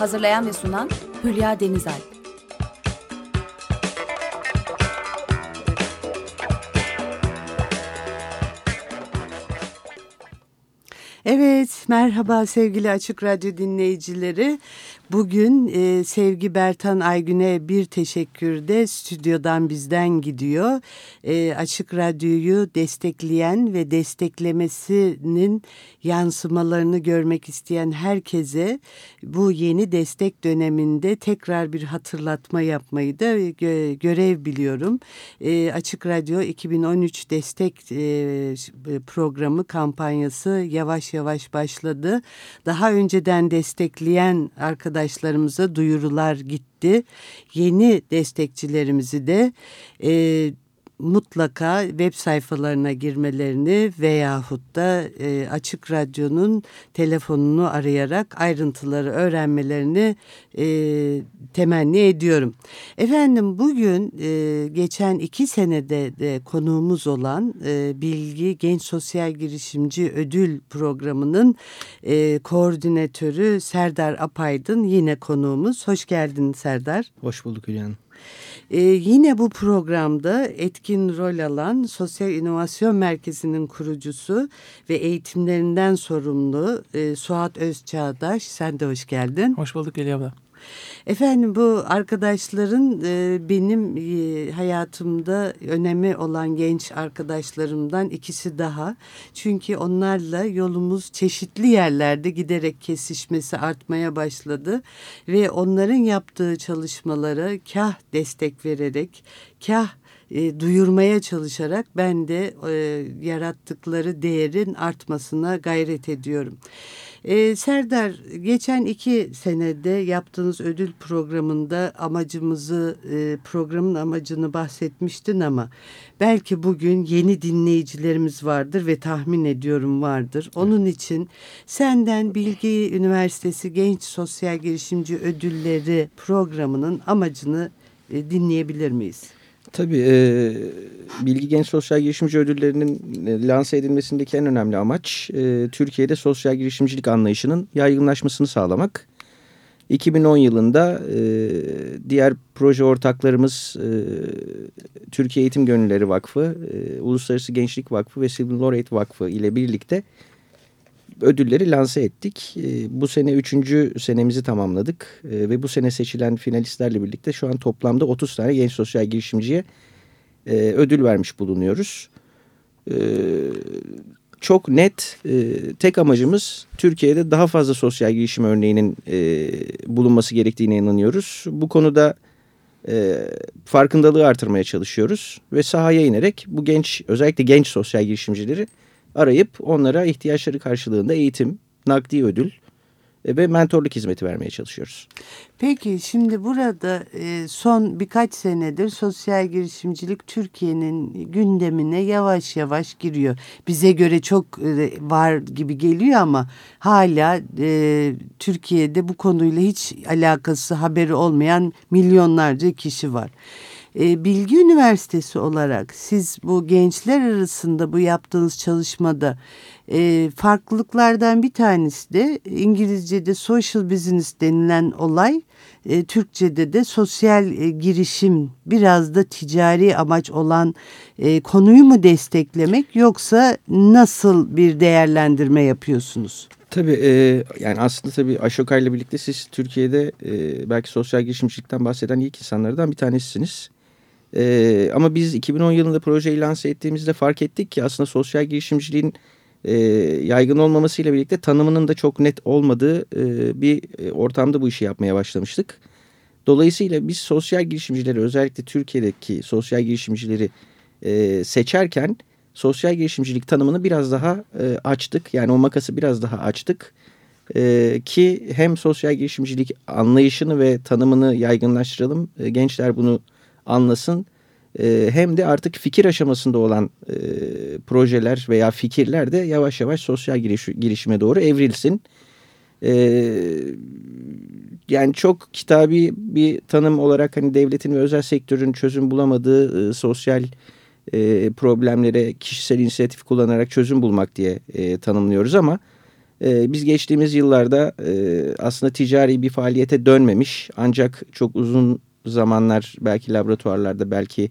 Hazırlayan ve sunan Hülya Denizal. Evet, merhaba sevgili Açık Radyo dinleyicileri. Bugün e, Sevgi Bertan Aygün'e bir teşekkür de stüdyodan bizden gidiyor. E, Açık Radyo'yu destekleyen ve desteklemesinin yansımalarını görmek isteyen herkese bu yeni destek döneminde tekrar bir hatırlatma yapmayı da gö görev biliyorum. E, Açık Radyo 2013 destek e, programı kampanyası yavaş yavaş başladı. Daha önceden destekleyen arkadaşlar arkadaşlarımıza duyurular gitti. Yeni destekçilerimizi de e, mutlaka web sayfalarına girmelerini veyahut da e, Açık Radyo'nun telefonunu arayarak ayrıntıları öğrenmelerini e, temenni ediyorum. Efendim bugün e, geçen iki senede de konuğumuz olan e, Bilgi Genç Sosyal Girişimci Ödül Programı'nın e, koordinatörü Serdar Apaydın yine konuğumuz. Hoş geldin Serdar. Hoş bulduk Hülya Hanım. Ee, yine bu programda etkin rol alan Sosyal İnovasyon Merkezi'nin kurucusu ve eğitimlerinden sorumlu e, Suat Özçağdaş. Sen de hoş geldin. Hoş bulduk Eli abla. Efendim bu arkadaşların e, benim e, hayatımda önemi olan genç arkadaşlarımdan ikisi daha. Çünkü onlarla yolumuz çeşitli yerlerde giderek kesişmesi artmaya başladı. Ve onların yaptığı çalışmalara kah destek vererek kah e, duyurmaya çalışarak ben de e, yarattıkları değerin artmasına gayret ediyorum. E, Serdar geçen iki senede yaptığınız ödül programında amacımızı e, programın amacını bahsetmiştin ama belki bugün yeni dinleyicilerimiz vardır ve tahmin ediyorum vardır. Onun için senden Bilgi Üniversitesi Genç Sosyal Girişimci Ödülleri programının amacını e, dinleyebilir miyiz? Tabii e, Bilgi Genç Sosyal Girişimci Ödülleri'nin e, lanse edilmesindeki en önemli amaç e, Türkiye'de sosyal girişimcilik anlayışının yaygınlaşmasını sağlamak. 2010 yılında e, diğer proje ortaklarımız e, Türkiye Eğitim Gönülleri Vakfı, e, Uluslararası Gençlik Vakfı ve Sylvan Laureate Vakfı ile birlikte ödülleri lanse ettik. E, bu sene üçüncü senemizi tamamladık e, ve bu sene seçilen finalistlerle birlikte şu an toplamda 30 tane genç sosyal girişimciye e, ödül vermiş bulunuyoruz. E, çok net e, tek amacımız Türkiye'de daha fazla sosyal girişim örneğinin e, bulunması gerektiğine inanıyoruz. Bu konuda e, farkındalığı artırmaya çalışıyoruz ve sahaya inerek bu genç özellikle genç sosyal girişimcileri arayıp onlara ihtiyaçları karşılığında eğitim, nakdi ödül e, ve mentorluk hizmeti vermeye çalışıyoruz. Peki şimdi burada e, son birkaç senedir sosyal girişimcilik Türkiye'nin gündemine yavaş yavaş giriyor. Bize göre çok e, var gibi geliyor ama hala Türkiye'de bu konuyla hiç alakası haberi olmayan milyonlarca kişi var. E, Bilgi Üniversitesi olarak siz bu gençler arasında bu yaptığınız çalışmada e, farklılıklardan bir tanesi de İngilizce'de social business denilen olay e, Türkçe'de de sosyal e, girişim biraz da ticari amaç olan konuyu mu desteklemek yoksa nasıl bir değerlendirme yapıyorsunuz? Tabii e, yani aslında tabii Aşoka ile birlikte siz Türkiye'de e, belki sosyal girişimcilikten bahseden ilk insanlardan bir tanesisiniz. E, ama biz 2010 yılında projeyi lanse ettiğimizde fark ettik ki aslında sosyal girişimciliğin e, yaygın olmamasıyla birlikte tanımının da çok net olmadığı e, bir e, ortamda bu işi yapmaya başlamıştık. Dolayısıyla biz sosyal girişimcileri özellikle Türkiye'deki sosyal girişimcileri e, seçerken sosyal girişimcilik tanımını biraz daha e, açtık. Yani o makası biraz daha açtık. E, ki hem sosyal girişimcilik anlayışını ve tanımını yaygınlaştıralım. E, gençler bunu anlasın. E, hem de artık fikir aşamasında olan e, projeler veya fikirler de yavaş yavaş sosyal giriş, girişime doğru evrilsin. E, yani çok kitabi bir tanım olarak hani devletin ve özel sektörün çözüm bulamadığı e, sosyal e, problemlere kişisel inisiyatif kullanarak çözüm bulmak diye tanımlıyoruz ama biz geçtiğimiz yıllarda aslında ticari bir faaliyete dönmemiş ancak çok uzun zamanlar belki laboratuvarlarda belki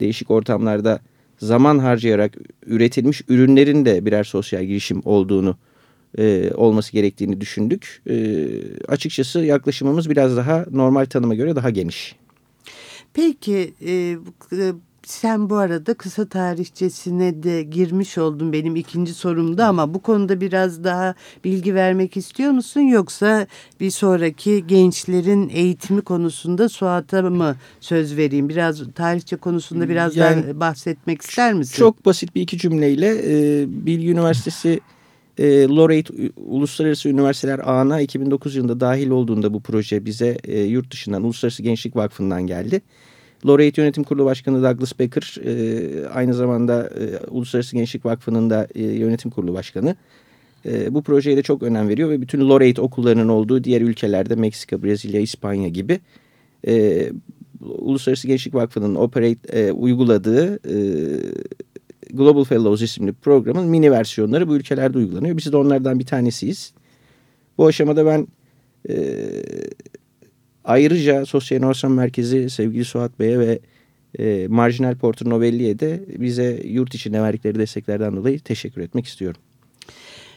değişik ortamlarda zaman harcayarak üretilmiş ürünlerin de birer sosyal girişim olduğunu e, olması gerektiğini düşündük. E, açıkçası yaklaşımımız biraz daha normal tanıma göre daha geniş. Peki e, e sen bu arada kısa tarihçesine de girmiş oldun benim ikinci sorumda ama bu konuda biraz daha bilgi vermek istiyor musun? Yoksa bir sonraki gençlerin eğitimi konusunda Suat'a mı söz vereyim? Biraz tarihçe konusunda biraz yani, daha bahsetmek ister misin? Çok basit bir iki cümleyle e, Bilgi Üniversitesi e, Laureate Uluslararası Üniversiteler Ağı'na 2009 yılında dahil olduğunda bu proje bize e, yurt dışından Uluslararası Gençlik Vakfı'ndan geldi. Laureate Yönetim Kurulu Başkanı Douglas Becker e, aynı zamanda e, Uluslararası Gençlik Vakfı'nın da e, yönetim kurulu başkanı. E, bu projeye de çok önem veriyor ve bütün Laureate okullarının olduğu diğer ülkelerde Meksika, Brezilya, İspanya gibi e, Uluslararası Gençlik Vakfı'nın operate, e, uyguladığı e, Global Fellows isimli programın mini versiyonları bu ülkelerde uygulanıyor. Biz de onlardan bir tanesiyiz. Bu aşamada ben e, Ayrıca Sosyal İnovasyon Merkezi sevgili Suat Bey'e ve e, Marjinal Porter Novelli'ye de bize yurt içinde verdikleri desteklerden dolayı teşekkür etmek istiyorum.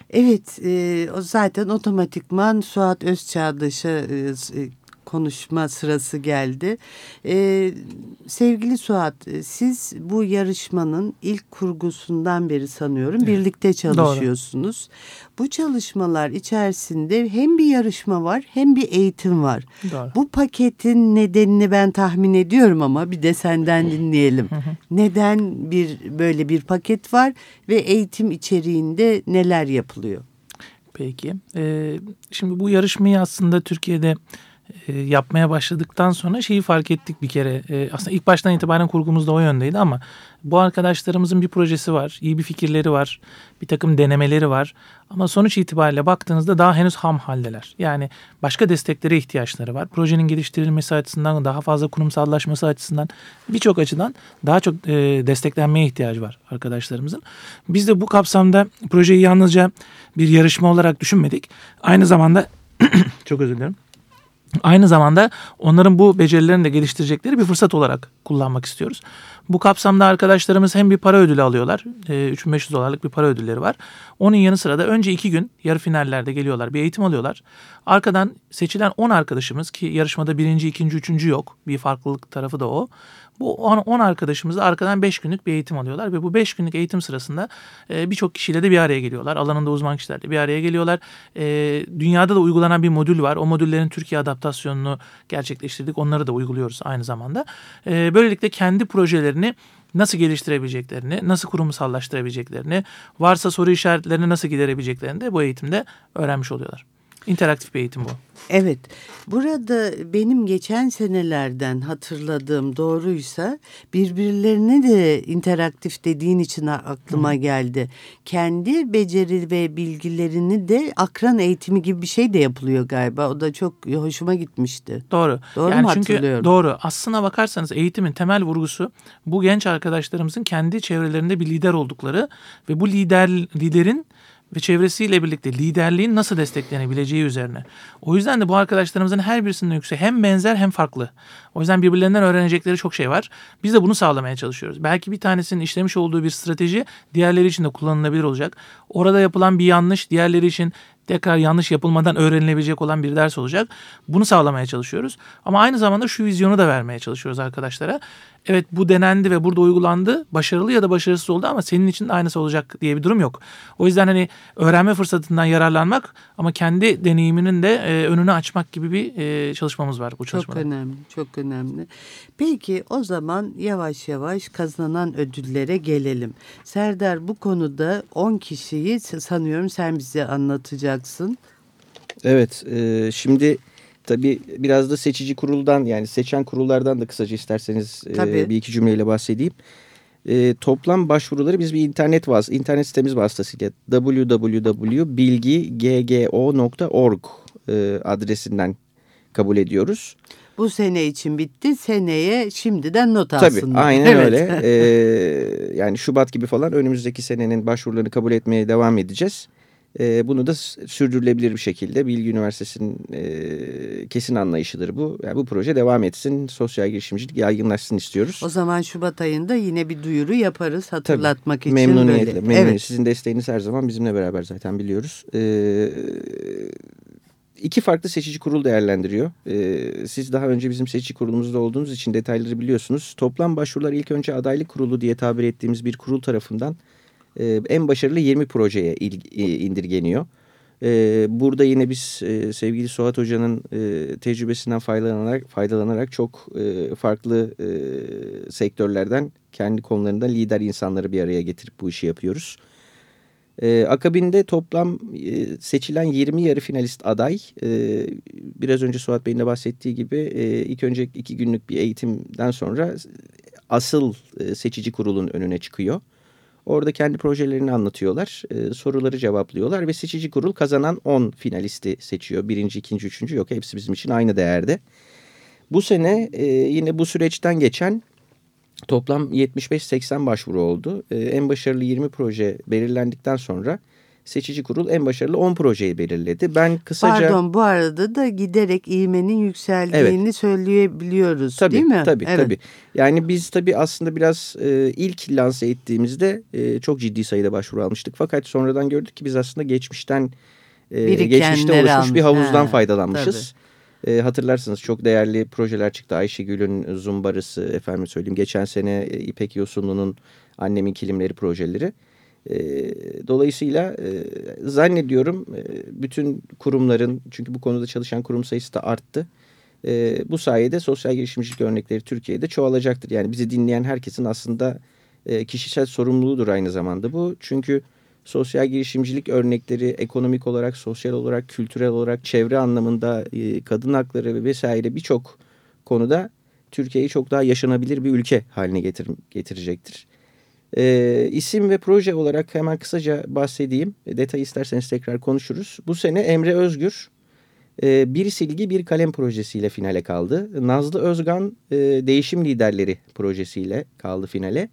Evet, e, zaten otomatikman Suat Özçağdaş'a e, konuşma sırası geldi. Ee, sevgili Suat, e, siz bu yarışmanın ilk kurgusundan beri sanıyorum evet. birlikte çalışıyorsunuz. Doğru. Bu çalışmalar içerisinde hem bir yarışma var hem bir eğitim var. Doğru. Bu paketin nedenini ben tahmin ediyorum ama bir de senden dinleyelim. Neden bir böyle bir paket var ve eğitim içeriğinde neler yapılıyor? Peki. Ee, şimdi bu yarışmayı aslında Türkiye'de e, yapmaya başladıktan sonra şeyi fark ettik bir kere. E, aslında ilk baştan itibaren kurgumuz da o yöndeydi ama bu arkadaşlarımızın bir projesi var, iyi bir fikirleri var, bir takım denemeleri var. Ama sonuç itibariyle baktığınızda daha henüz ham haldeler. Yani başka desteklere ihtiyaçları var. Projenin geliştirilmesi açısından, daha fazla kurumsallaşması açısından birçok açıdan daha çok e, desteklenmeye ihtiyacı var arkadaşlarımızın. Biz de bu kapsamda projeyi yalnızca bir yarışma olarak düşünmedik. Aynı zamanda çok özür dilerim Aynı zamanda onların bu becerilerini de geliştirecekleri bir fırsat olarak kullanmak istiyoruz. Bu kapsamda arkadaşlarımız hem bir para ödülü alıyorlar. E, 3500 dolarlık bir para ödülleri var. Onun yanı sıra da önce iki gün yarı finallerde geliyorlar. Bir eğitim alıyorlar. Arkadan seçilen 10 arkadaşımız ki yarışmada birinci, ikinci, üçüncü yok. Bir farklılık tarafı da o. Bu 10 arkadaşımız da arkadan 5 günlük bir eğitim alıyorlar ve bu 5 günlük eğitim sırasında e, birçok kişiyle de bir araya geliyorlar. Alanında uzman kişilerle bir araya geliyorlar. E, dünyada da uygulanan bir modül var. O modüllerin Türkiye adaptasyonunu gerçekleştirdik. Onları da uyguluyoruz aynı zamanda. E, böylelikle kendi projelerini nasıl geliştirebileceklerini, nasıl kurumsallaştırabileceklerini, varsa soru işaretlerini nasıl giderebileceklerini de bu eğitimde öğrenmiş oluyorlar. İnteraktif bir eğitim bu. Evet, burada benim geçen senelerden hatırladığım doğruysa birbirlerine de interaktif dediğin için aklıma Hı. geldi. Kendi beceri ve bilgilerini de akran eğitimi gibi bir şey de yapılıyor galiba. O da çok hoşuma gitmişti. Doğru. Doğru yani mu çünkü hatırlıyorum? Doğru. Aslına bakarsanız eğitimin temel vurgusu bu genç arkadaşlarımızın kendi çevrelerinde bir lider oldukları ve bu lider liderin ve çevresiyle birlikte liderliğin nasıl desteklenebileceği üzerine. O yüzden de bu arkadaşlarımızın her birisinin yüksek hem benzer hem farklı. O yüzden birbirlerinden öğrenecekleri çok şey var. Biz de bunu sağlamaya çalışıyoruz. Belki bir tanesinin işlemiş olduğu bir strateji diğerleri için de kullanılabilir olacak. Orada yapılan bir yanlış diğerleri için tekrar yanlış yapılmadan öğrenilebilecek olan bir ders olacak. Bunu sağlamaya çalışıyoruz. Ama aynı zamanda şu vizyonu da vermeye çalışıyoruz arkadaşlara evet bu denendi ve burada uygulandı. Başarılı ya da başarısız oldu ama senin için de aynısı olacak diye bir durum yok. O yüzden hani öğrenme fırsatından yararlanmak ama kendi deneyiminin de e, önünü açmak gibi bir e, çalışmamız var bu çalışmada. Çok önemli, çok önemli. Peki o zaman yavaş yavaş kazanan ödüllere gelelim. Serdar bu konuda 10 kişiyi sanıyorum sen bize anlatacaksın. Evet, e, şimdi Tabii biraz da seçici kuruldan yani seçen kurullardan da kısaca isterseniz e, bir iki cümleyle bahsedeyim. E, toplam başvuruları biz bir internet vas internet sitemiz vasıtasıyla www.bilgiggo.org e, adresinden kabul ediyoruz. Bu sene için bitti. Seneye şimdiden not alsınlar. Tabii aynen evet. öyle. ee, yani Şubat gibi falan önümüzdeki senenin başvurularını kabul etmeye devam edeceğiz. E, bunu da sürdürülebilir bir şekilde Bilgi Üniversitesi'nin e, kesin anlayışıdır bu. Yani bu proje devam etsin, sosyal girişimcilik yaygınlaşsın istiyoruz. O zaman Şubat ayında yine bir duyuru yaparız hatırlatmak Tabii, için. Memnuniyetle. Böyle. Memnuniyetle. Evet. Sizin desteğiniz her zaman bizimle beraber zaten biliyoruz. Ee, iki farklı seçici kurul değerlendiriyor. Ee, siz daha önce bizim seçici kurulumuzda olduğunuz için detayları biliyorsunuz. Toplam başvurular ilk önce adaylık kurulu diye tabir ettiğimiz bir kurul tarafından e, en başarılı 20 projeye e, indirgeniyor. E, burada yine biz sevgili Suat Hoca'nın tecrübesinden faydalanarak, faydalanarak çok farklı sektörlerden kendi konularında lider insanları bir araya getirip bu işi yapıyoruz. Akabinde toplam seçilen 20 yarı finalist aday biraz önce Suat Bey'in de bahsettiği gibi ilk önce iki günlük bir eğitimden sonra asıl seçici kurulun önüne çıkıyor. Orada kendi projelerini anlatıyorlar, e, soruları cevaplıyorlar ve seçici kurul kazanan 10 finalisti seçiyor. Birinci, ikinci, üçüncü yok hepsi bizim için aynı değerde. Bu sene e, yine bu süreçten geçen toplam 75-80 başvuru oldu. E, en başarılı 20 proje belirlendikten sonra seçici kurul en başarılı 10 projeyi belirledi. Ben kısaca... Pardon bu arada da giderek ivmenin yükseldiğini Evet. söyleyebiliyoruz Tabii, değil mi? Tabii Evet. tabii. Yani biz tabii aslında biraz e, ilk lanse ettiğimizde e, çok ciddi sayıda başvuru almıştık. Fakat sonradan gördük ki biz aslında geçmişten e, geçmişte oluşmuş bir almış. havuzdan Ha, faydalanmışız. E, hatırlarsınız çok değerli projeler çıktı. Ayşegül'ün Zumbarısı efendim söyleyeyim. Geçen sene e, İpek Yosunlu'nun Annemin Kilimleri projeleri. Dolayısıyla e, zannediyorum e, bütün kurumların çünkü bu konuda çalışan kurum sayısı da arttı. E, bu sayede sosyal girişimcilik örnekleri Türkiye'de çoğalacaktır. Yani bizi dinleyen herkesin aslında e, kişisel sorumluluğudur aynı zamanda bu. Çünkü sosyal girişimcilik örnekleri ekonomik olarak, sosyal olarak, kültürel olarak, çevre anlamında, e, kadın hakları ve vesaire birçok konuda Türkiye'yi çok daha yaşanabilir bir ülke haline getir, getirecektir. E, isim ve proje olarak hemen kısaca bahsedeyim. Detayı isterseniz tekrar konuşuruz. Bu sene Emre Özgür e, Bir Silgi Bir Kalem projesiyle finale kaldı. Nazlı Özgan e, Değişim Liderleri projesiyle kaldı finale.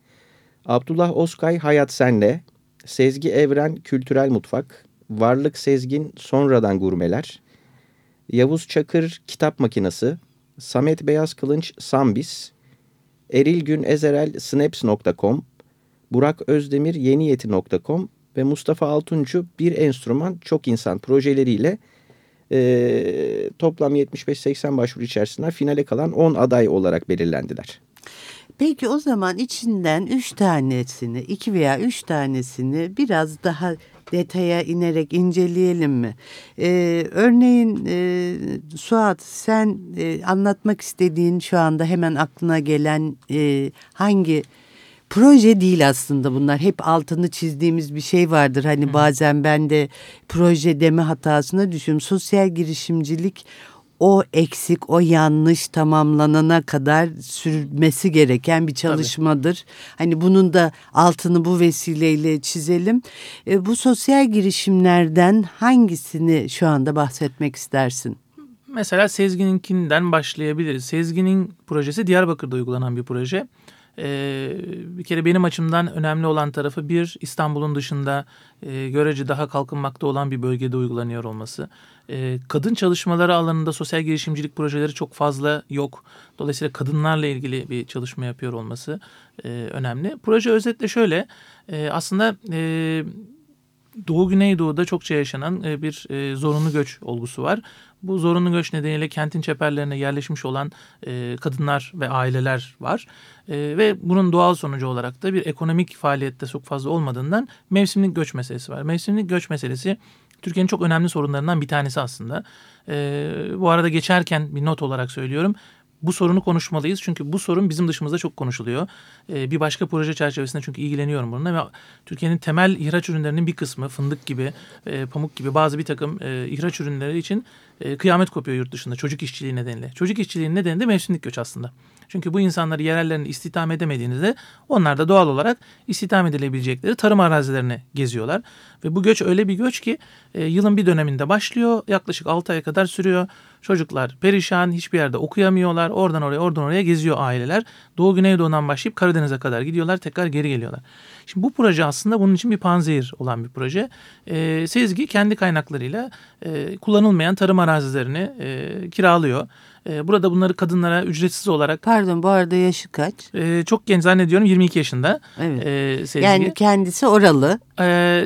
Abdullah Oskay Hayat Sende, Sezgi Evren Kültürel Mutfak, Varlık Sezgin Sonradan Gurmeler, Yavuz Çakır Kitap Makinası, Samet Beyaz Kılınç Sambis, Eril Gün Ezerel Snaps.com, Burak Özdemir Yeniyeti.com ve Mustafa Altuncu Bir Enstrüman Çok İnsan projeleriyle e, toplam 75-80 başvuru içerisinden finale kalan 10 aday olarak belirlendiler. Peki o zaman içinden üç tanesini, iki veya üç tanesini biraz daha detaya inerek inceleyelim mi? Ee, örneğin e, Suat sen e, anlatmak istediğin şu anda hemen aklına gelen e, hangi proje değil aslında bunlar. Hep altını çizdiğimiz bir şey vardır. Hani bazen ben de proje deme hatasına düşüyorum. Sosyal girişimcilik o eksik, o yanlış tamamlanana kadar sürmesi gereken bir çalışmadır. Hani bunun da altını bu vesileyle çizelim. E, bu sosyal girişimlerden hangisini şu anda bahsetmek istersin? Mesela Sezgin'inkinden başlayabiliriz. Sezgin'in projesi Diyarbakır'da uygulanan bir proje. Ee, bir kere benim açımdan önemli olan tarafı bir İstanbul'un dışında e, görece daha kalkınmakta olan bir bölgede uygulanıyor olması. E, kadın çalışmaları alanında sosyal girişimcilik projeleri çok fazla yok. Dolayısıyla kadınlarla ilgili bir çalışma yapıyor olması e, önemli. Proje özetle şöyle e, aslında... E, Doğu Güneydoğu'da çokça yaşanan e, bir e, zorunlu göç olgusu var. Bu zorunlu göç nedeniyle kentin çeperlerine yerleşmiş olan e, kadınlar ve aileler var. Ve bunun doğal sonucu olarak da bir ekonomik faaliyette çok fazla olmadığından mevsimlik göç meselesi var. Mevsimlik göç meselesi Türkiye'nin çok önemli sorunlarından bir tanesi aslında. Bu arada geçerken bir not olarak söylüyorum bu sorunu konuşmalıyız. Çünkü bu sorun bizim dışımızda çok konuşuluyor. Ee, bir başka proje çerçevesinde çünkü ilgileniyorum bununla ve Türkiye'nin temel ihraç ürünlerinin bir kısmı fındık gibi, e, pamuk gibi bazı bir takım e, ihraç ürünleri için e, kıyamet kopuyor yurt dışında çocuk işçiliği nedeniyle. Çocuk işçiliği nedeni de mevsimlik göç aslında. Çünkü bu insanları yerellerinde istihdam edemediğinizde onlar da doğal olarak istihdam edilebilecekleri tarım arazilerine geziyorlar. Ve bu göç öyle bir göç ki e, yılın bir döneminde başlıyor yaklaşık 6 aya kadar sürüyor. Çocuklar perişan hiçbir yerde okuyamıyorlar Oradan oraya oradan oraya geziyor aileler. Doğu Güneydoğu'dan başlayıp Karadeniz'e kadar gidiyorlar. Tekrar geri geliyorlar. Şimdi bu proje aslında bunun için bir panzehir olan bir proje. E, Sezgi kendi kaynaklarıyla e, kullanılmayan tarım arazilerini e, kiralıyor. E, burada bunları kadınlara ücretsiz olarak... Pardon bu arada yaşı kaç? E, çok genç zannediyorum 22 yaşında. Evet. E, Sezgi. Yani kendisi oralı. E,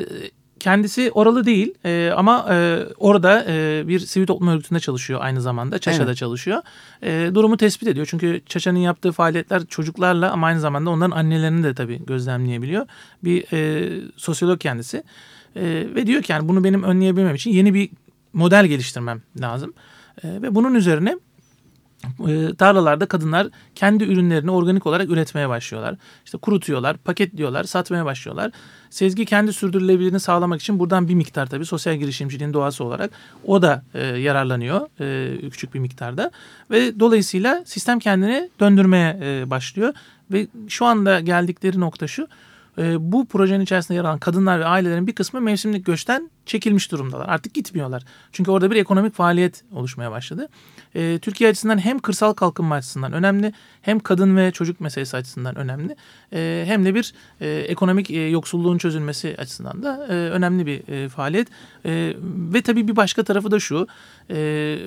kendisi oralı değil e, ama e, orada e, bir sivil toplum örgütünde çalışıyor aynı zamanda. Çaşa'da evet. çalışıyor. E, durumu tespit ediyor. Çünkü Çaşa'nın yaptığı faaliyetler çocuklarla ama aynı zamanda onların annelerini de tabii gözlemleyebiliyor. Bir e, sosyolog kendisi. E, ve diyor ki yani bunu benim önleyebilmem için yeni bir model geliştirmem lazım. E, ve bunun üzerine e, tarlalarda kadınlar kendi ürünlerini organik olarak üretmeye başlıyorlar. İşte kurutuyorlar, paketliyorlar, satmaya başlıyorlar. Sezgi kendi sürdürülebilirliğini sağlamak için buradan bir miktar tabii sosyal girişimciliğin doğası olarak o da e, yararlanıyor e, küçük bir miktarda. Ve dolayısıyla sistem kendini döndürmeye e, başlıyor. Ve şu anda geldikleri nokta şu e, bu projenin içerisinde yer alan kadınlar ve ailelerin bir kısmı mevsimlik göçten çekilmiş durumdalar. Artık gitmiyorlar. Çünkü orada bir ekonomik faaliyet oluşmaya başladı. E, Türkiye açısından hem kırsal kalkınma açısından önemli hem kadın ve çocuk meselesi açısından önemli. E, hem de bir e, ekonomik e, yoksulluğun çözülmesi açısından da e, önemli bir e, faaliyet. E, ve tabii bir başka tarafı da şu. E,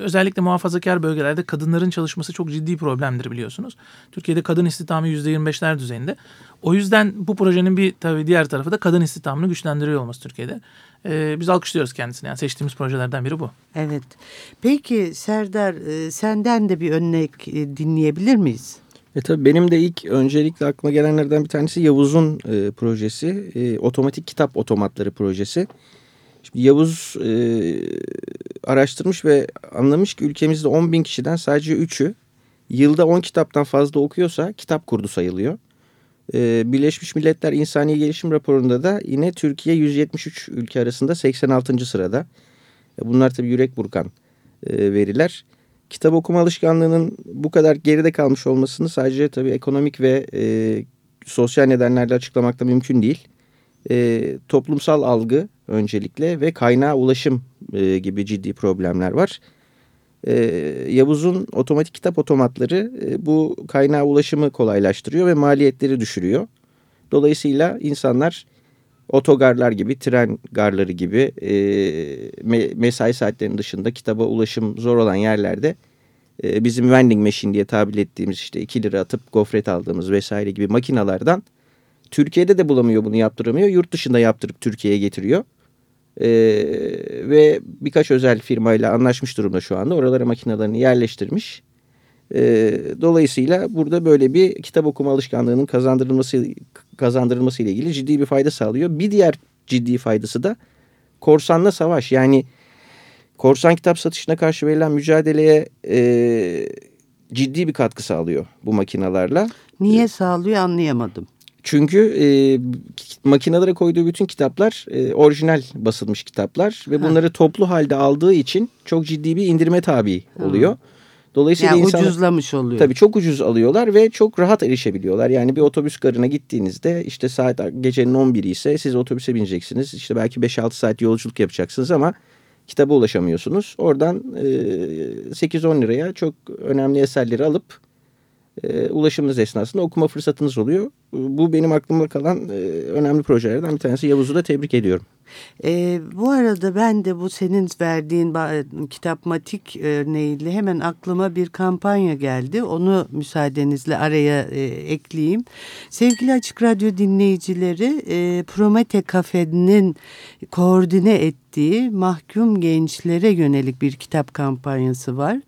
özellikle muhafazakar bölgelerde kadınların çalışması çok ciddi problemdir biliyorsunuz. Türkiye'de kadın istihdamı %25'ler düzeyinde. O yüzden bu projenin bir tabii diğer tarafı da kadın istihdamını güçlendiriyor olması Türkiye'de. Ee, biz alkışlıyoruz kendisini. Yani seçtiğimiz projelerden biri bu. Evet. Peki Serdar e, senden de bir örnek e, dinleyebilir miyiz? E tabii benim de ilk öncelikle aklıma gelenlerden bir tanesi Yavuz'un e, projesi. E, otomatik kitap otomatları projesi. Şimdi Yavuz e, araştırmış ve anlamış ki ülkemizde 10 bin kişiden sadece 3'ü yılda 10 kitaptan fazla okuyorsa kitap kurdu sayılıyor. Ee, Birleşmiş Milletler İnsani Gelişim Raporu'nda da yine Türkiye 173 ülke arasında 86. sırada. Bunlar tabii yürek burkan e, veriler. Kitap okuma alışkanlığının bu kadar geride kalmış olmasını sadece tabii ekonomik ve e, sosyal nedenlerle açıklamakta mümkün değil. E, toplumsal algı öncelikle ve kaynağa ulaşım e, gibi ciddi problemler var. E, Yavuz'un otomatik kitap otomatları e, bu kaynağa ulaşımı kolaylaştırıyor ve maliyetleri düşürüyor. Dolayısıyla insanlar otogarlar gibi, tren garları gibi e, me mesai saatlerinin dışında kitaba ulaşım zor olan yerlerde e, bizim vending machine diye tabir ettiğimiz işte 2 lira atıp gofret aldığımız vesaire gibi makinalardan Türkiye'de de bulamıyor bunu yaptıramıyor. Yurt dışında yaptırıp Türkiye'ye getiriyor. Ee, ve birkaç özel firmayla anlaşmış durumda şu anda. Oralara makinelerini yerleştirmiş. Ee, dolayısıyla burada böyle bir kitap okuma alışkanlığının kazandırılması kazandırılması ile ilgili ciddi bir fayda sağlıyor. Bir diğer ciddi faydası da korsanla savaş. Yani korsan kitap satışına karşı verilen mücadeleye e, ciddi bir katkı sağlıyor bu makinalarla. Niye sağlıyor anlayamadım. Çünkü e, makinelere koyduğu bütün kitaplar e, orijinal basılmış kitaplar ve bunları ha. toplu halde aldığı için çok ciddi bir indirime tabi oluyor. Ha. Dolayısıyla yani insanlar, ucuzlamış oluyor. Tabii çok ucuz alıyorlar ve çok rahat erişebiliyorlar. Yani bir otobüs garına gittiğinizde işte saat gecenin 11'i ise siz otobüse bineceksiniz. İşte belki 5-6 saat yolculuk yapacaksınız ama kitaba ulaşamıyorsunuz. Oradan e, 8-10 liraya çok önemli eserleri alıp e, ulaşımınız esnasında okuma fırsatınız oluyor. Bu benim aklımda kalan e, önemli projelerden bir tanesi. Yavuz'u da tebrik ediyorum. E, bu arada ben de bu senin verdiğin kitapmatik örneğiyle hemen aklıma bir kampanya geldi. Onu müsaadenizle araya e, ekleyeyim. Sevgili Açık Radyo dinleyicileri e, Promete Kafe'nin koordine ettiği mahkum gençlere yönelik bir kitap kampanyası var.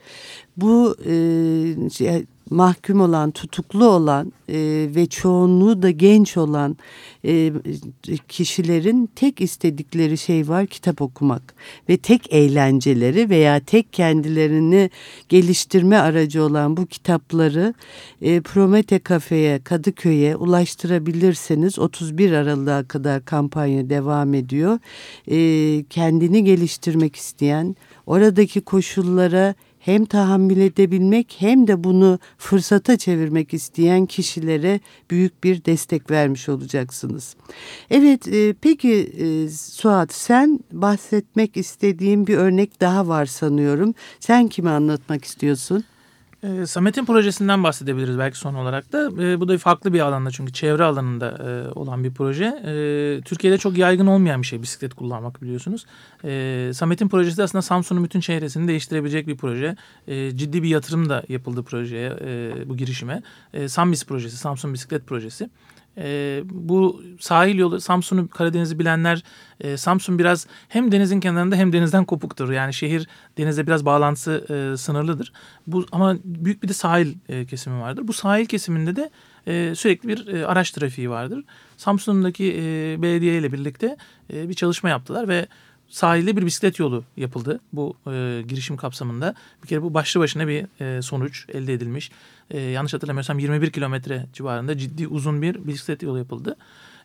Bu e, şey, mahkum olan, tutuklu olan e, ve çoğunluğu da genç olan e, kişilerin tek istedikleri şey var kitap okumak ve tek eğlenceleri veya tek kendilerini geliştirme aracı olan bu kitapları e, Promete Kafe'ye, Kadıköy'e ulaştırabilirseniz 31 Aralık'a kadar kampanya devam ediyor. E, kendini geliştirmek isteyen, oradaki koşullara hem tahammül edebilmek hem de bunu fırsata çevirmek isteyen kişilere büyük bir destek vermiş olacaksınız. Evet e, peki e, Suat sen bahsetmek istediğin bir örnek daha var sanıyorum. Sen kimi anlatmak istiyorsun? E, Samet'in projesinden bahsedebiliriz belki son olarak da. E, bu da farklı bir alanda çünkü çevre alanında e, olan bir proje. E, Türkiye'de çok yaygın olmayan bir şey bisiklet kullanmak biliyorsunuz. E, Samet'in projesi aslında Samsun'un bütün çehresini değiştirebilecek bir proje. E, ciddi bir yatırım da yapıldı projeye, e, bu girişime. E, Sambis projesi, Samsun Bisiklet Projesi. E, bu sahil yolu Samsun'u Karadeniz'i bilenler e, Samsun biraz hem denizin kenarında hem denizden kopuktur. Yani şehir denizle biraz bağlantısı e, sınırlıdır. Bu ama büyük bir de sahil e, kesimi vardır. Bu sahil kesiminde de e, sürekli bir e, araç trafiği vardır. Samsun'daki e, belediye ile birlikte e, bir çalışma yaptılar ve sahilde bir bisiklet yolu yapıldı bu e, girişim kapsamında. Bir kere bu başlı başına bir e, sonuç elde edilmiş. E, yanlış hatırlamıyorsam 21 kilometre civarında ciddi uzun bir bisiklet yolu yapıldı.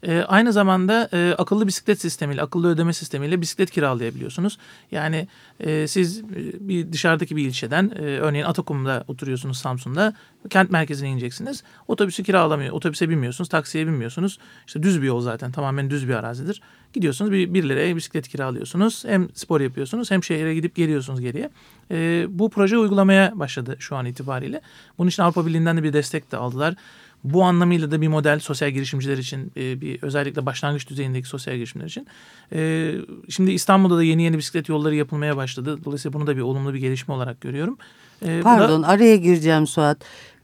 E, aynı zamanda e, akıllı bisiklet sistemiyle, akıllı ödeme sistemiyle bisiklet kiralayabiliyorsunuz. Yani e, siz bir dışarıdaki bir ilçeden, e, örneğin Atakum'da oturuyorsunuz Samsun'da, kent merkezine ineceksiniz. Otobüsü kiralamıyor, otobüse binmiyorsunuz, taksiye binmiyorsunuz. İşte düz bir yol zaten, tamamen düz bir arazidir. Gidiyorsunuz bir, bir liraya bisiklet kiralıyorsunuz. Hem spor yapıyorsunuz hem şehre gidip geliyorsunuz geriye. E, bu proje uygulamaya başladı şu an itibariyle. Bunun için Avrupa Birliği'nden de bir destek de aldılar. Bu anlamıyla da bir model sosyal girişimciler için e, bir özellikle başlangıç düzeyindeki sosyal girişimler için. E, şimdi İstanbul'da da yeni yeni bisiklet yolları yapılmaya başladı. Dolayısıyla bunu da bir olumlu bir gelişme olarak görüyorum. E, Pardon da... araya gireceğim Suat.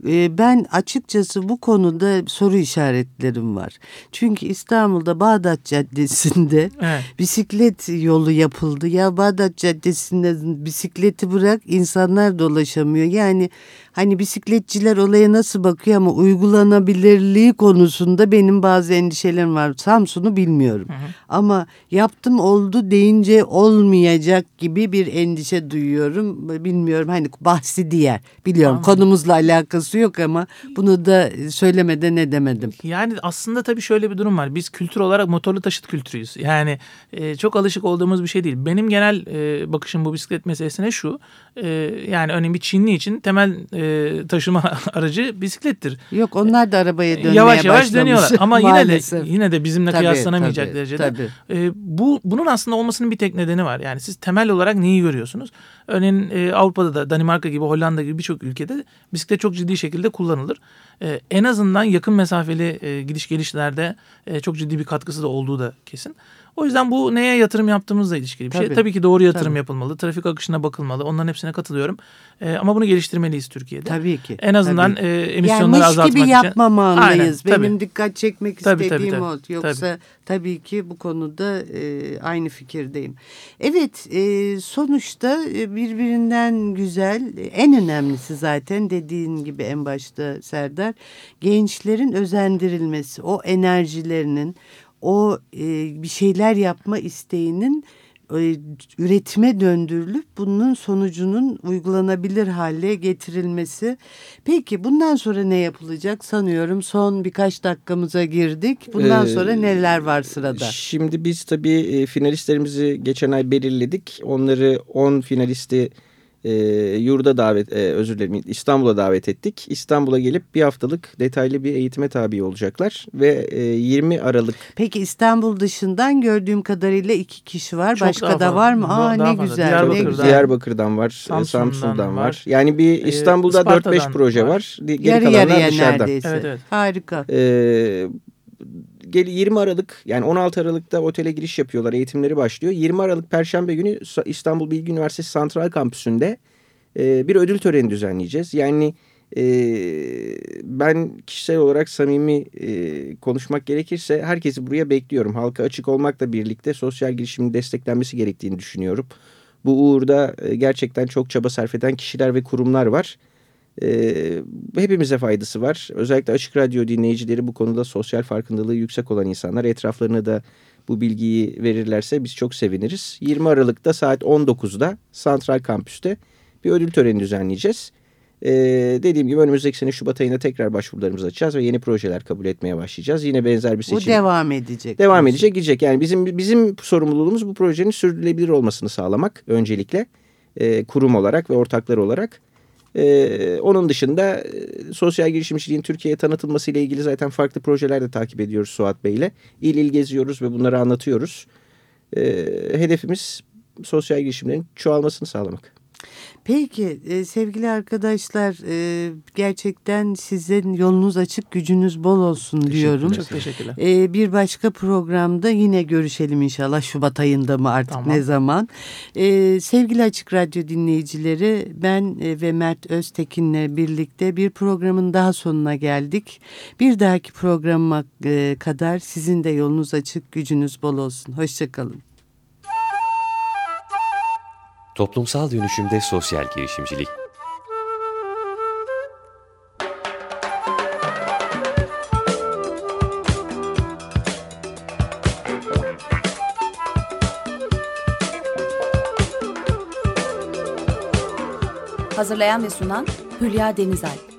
E, ben açıkçası bu konuda soru işaretlerim var. Çünkü İstanbul'da Bağdat Caddesi'nde evet. bisiklet yolu yapıldı. Ya Bağdat Caddesi'nde bisikleti bırak insanlar dolaşamıyor. Yani hani bisikletçiler olaya nasıl bakıyor ama uygulanabilirliği konusunda benim bazı endişelerim var. Samsun'u bilmiyorum. Hı hı. Ama yaptım oldu deyince olmayacak gibi bir endişe duyuyorum. Bilmiyorum hani bahsi diğer. Biliyorum Anladım. konumuzla alakası yok ama bunu da söylemeden ne demedim. Yani aslında tabii şöyle bir durum var. Biz kültür olarak motorlu taşıt kültürüyüz. Yani e, çok alışık olduğumuz bir şey değil. Benim genel e, bakışım bu bisiklet meselesine şu. E, yani örneğin bir Çinli için temel e, taşıma aracı bisiklettir. Yok onlar da arabaya dönmeye yavaş yavaş başlamış. dönüyorlar. Ama yine de yine de bizimle tabii, kıyaslanamayacak tabii, derecede. Tabii. E, bu bunun aslında olmasının bir tek nedeni var. Yani siz temel olarak neyi görüyorsunuz? Örneğin e, Avrupa'da da Danimarka gibi Hollanda gibi birçok ülkede bisiklet çok ciddi şekilde kullanılır. E, en azından yakın mesafeli e, gidiş gelişlerde e, çok ciddi bir katkısı da olduğu da kesin. O yüzden bu neye yatırım yaptığımızla ilişkili bir şey. Tabii. şey. Tabii ki doğru yatırım Tabii. yapılmalı. Trafik akışına bakılmalı. Onların hepsine katılıyorum. E, ama bunu geliştirmeliyiz Türkiye'de. Tabii ki. En azından tabii. E, emisyonları yani azaltmak için. gibi yapmamalıyız. Aynen, Benim dikkat çekmek tabii, istediğim tabii, tabii. o. Yoksa tabii. tabii ki bu konuda e, aynı fikirdeyim. Evet e, sonuçta e, birbirinden güzel en önemlisi zaten dediğin gibi en başta Serdar gençlerin özendirilmesi o enerjilerinin o e, bir şeyler yapma isteğinin e, üretime döndürülüp bunun sonucunun uygulanabilir hale getirilmesi. Peki bundan sonra ne yapılacak sanıyorum son birkaç dakikamıza girdik. Bundan ee, sonra neler var sırada? Şimdi biz tabii e, finalistlerimizi geçen ay belirledik. Onları 10 finalisti e, yurda davet e, özür dilerim İstanbul'a davet ettik. İstanbul'a gelip bir haftalık detaylı bir eğitime tabi olacaklar ve e, 20 Aralık. Peki İstanbul dışından gördüğüm kadarıyla iki kişi var. Çok Başka da var mı? Aa ne güzel. Diyarbakır'dan, ne güzel. Diyarbakır'dan var, Samsun'dan, Samsun'dan var. var. Yani bir ee, İstanbul'da 4-5 proje var. var. Geri yarı yarıya dışarıda. neredeyse. Evet, evet. Harika. Ee, 20 Aralık yani 16 Aralık'ta otele giriş yapıyorlar. Eğitimleri başlıyor. 20 Aralık Perşembe günü İstanbul Bilgi Üniversitesi Santral Kampüsü'nde e, bir ödül töreni düzenleyeceğiz. Yani e, ben kişisel olarak samimi e, konuşmak gerekirse herkesi buraya bekliyorum. Halka açık olmakla birlikte sosyal girişimin desteklenmesi gerektiğini düşünüyorum. Bu uğurda e, gerçekten çok çaba sarf eden kişiler ve kurumlar var. E, hepimize faydası var. Özellikle Açık Radyo dinleyicileri bu konuda sosyal farkındalığı yüksek olan insanlar etraflarına da bu bilgiyi verirlerse biz çok seviniriz. 20 Aralık'ta saat 19'da Santral Kampüs'te bir ödül töreni düzenleyeceğiz. Ee, dediğim gibi önümüzdeki sene Şubat ayında tekrar başvurularımızı açacağız ve yeni projeler kabul etmeye başlayacağız. Yine benzer bir seçim. Bu devam edecek. Devam edecek gidecek. Yani bizim bizim sorumluluğumuz bu projenin sürdürülebilir olmasını sağlamak öncelikle e, kurum olarak ve ortaklar olarak. Ee, onun dışında e, sosyal girişimciliğin Türkiye'ye tanıtılması ile ilgili zaten farklı projeler de takip ediyoruz Suat Bey ile. İl il geziyoruz ve bunları anlatıyoruz. Ee, hedefimiz sosyal girişimlerin çoğalmasını sağlamak. Peki e, sevgili arkadaşlar e, gerçekten sizin yolunuz açık gücünüz bol olsun diyorum. Çok teşekkürler. E, bir başka programda yine görüşelim inşallah Şubat ayında mı artık Tamam. ne zaman. E, sevgili Açık Radyo dinleyicileri ben e, ve Mert Öztekin'le birlikte bir programın daha sonuna geldik. Bir dahaki programa e, kadar sizin de yolunuz açık gücünüz bol olsun. Hoşçakalın. Toplumsal dönüşümde sosyal girişimcilik. Hazırlayan ve sunan Hülya Denizal.